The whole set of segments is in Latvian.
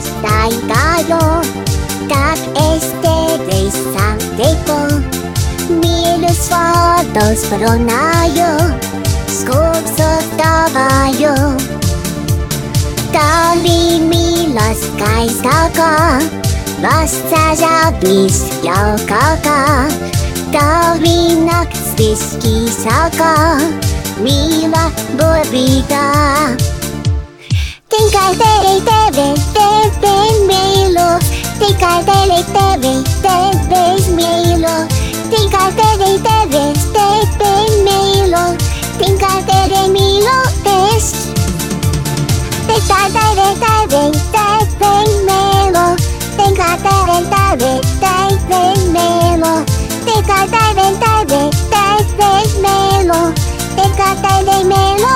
pañuelos traigo Tak este desantego Mil fotos pronayo Skog caballo Dali milas kaistaka Vasta bis jaukaka Dali naktis kisaka Mila borbiga Tinkai tere tere Тикай, тели, тебе, стей, без мило. Тикай, тели, тебе, стей, без мило. Тикай, тели, мило, тест. Тикай, тели, тебе, стей, без мило. Тикай, тели, тебе, стей, без мило. Тикай, тели, тебе, стей, без мило. Тикай, тели, мило,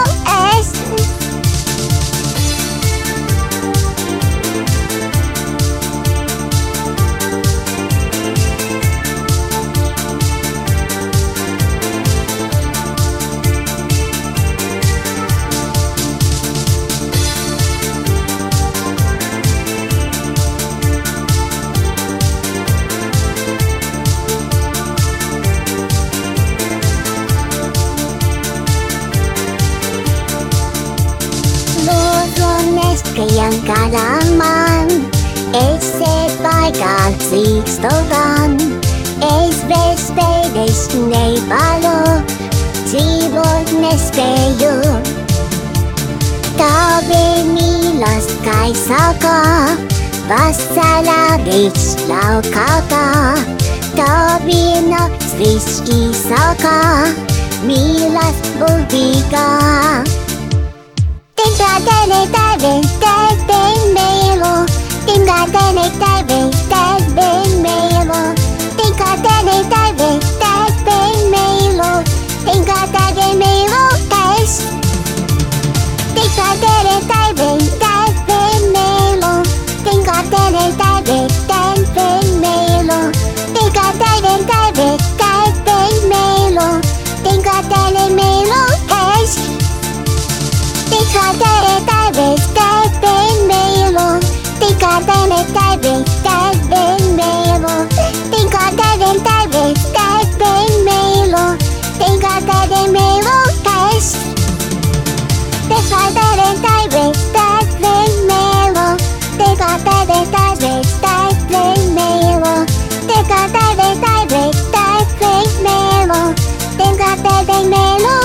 Lunes que yang kalaman Ese pagal sixtogan Es vespedes nebalo Tibor nespeyo Tabe milas kaisaka Vasala rich laukaka Tabe na だけで食べた Tikā tēne tai veiks, tai ben beimo. Tikā tēne tai veiks, tai ben beimo. Tikā tēne tai veiks, tai ben beimo. Tikā tēne beimo, taes. Tikā tēne tai veiks, tai ben beimo. Tikā tēne tai veiks, tai ben beimo. Tikā tēne tai veiks, tai ben beimo. Tikā tēne beimo.